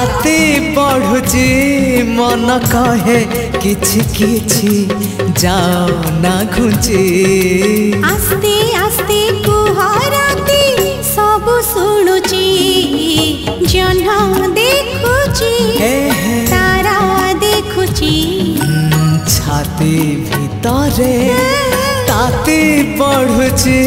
ରାତି ବଢ଼ୁଛି ମନ କହେ କିଛି କିଛି ଯାଅ ନା ଘୁଞ୍ଚି ଆସ୍ତେ ଆସ୍ତେ କୁହ ରାତି ସବୁ ଶୁଣୁଛି ଜହ୍ନ ଦେଖୁଛି ତାରା ଦେଖୁଛି ଛାତି ଭିତରେ তাতে পড়ছে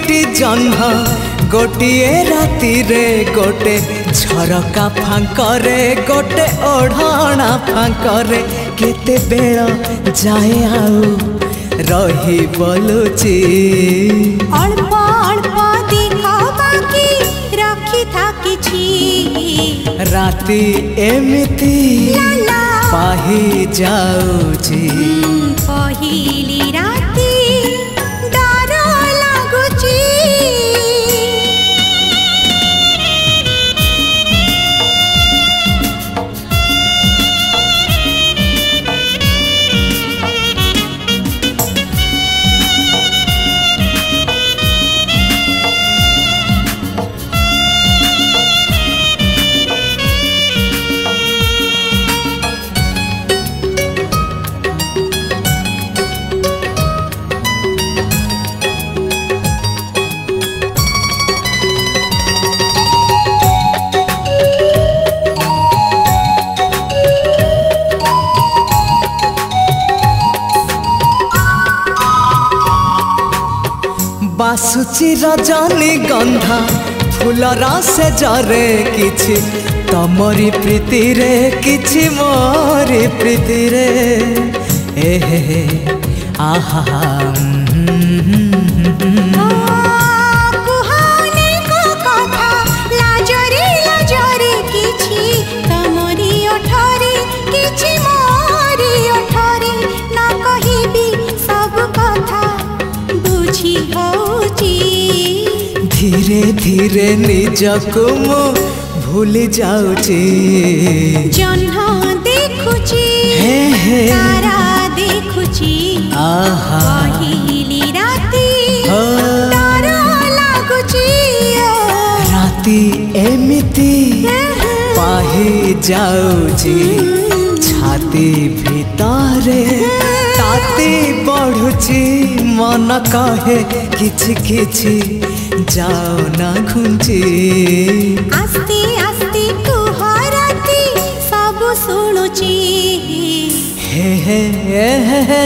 ଦୁଇଟି ଜହ୍ନ ଗୋଟିଏ ରାତିରେ ଗୋଟେ ଝରକା ଫାଙ୍କରେ ଗୋଟେ ଓଢ଼ଣା ଫାଙ୍କରେ କେତେବେଳ ଯାଏ ଆଉ ରହି ବୋଲୁଛି অল্প অল্প দেখ বাকি রক্ষি থাকিছি ରାତି ଏମିତି লা ପାହି ଯାଉଛି পহিলি রাতি ବାସୁଛି ରଜନୀ ଗନ୍ଧା ଫୁଲର ସେ ଜରେ କିଛି ତମରି ପ୍ରୀତିରେ କିଛି ମୋରି ପ୍ରୀତିରେ ଏ ହେ ହେ ଆହା ଧୀରେ ଧୀରେ ନିଜକୁ ମୁଁ ଭୁଲି ଯାଉଛି ଜହ୍ନ ଦେଖୁଛି ତାରା ଦେଖୁଛି ଆହା କହିଲି ରାତି ତାରା ଲାଗୁଛି ରାତି ଏମିତି ପାହି ଯାଉଛି ଛାତି ଭିତରେ তাতে বড়ুছি মন কহে কিছু কিছু যাও না খুঁজে আস্তে আস্তে তু হরাতে সব শুণুছি হে হে হে হে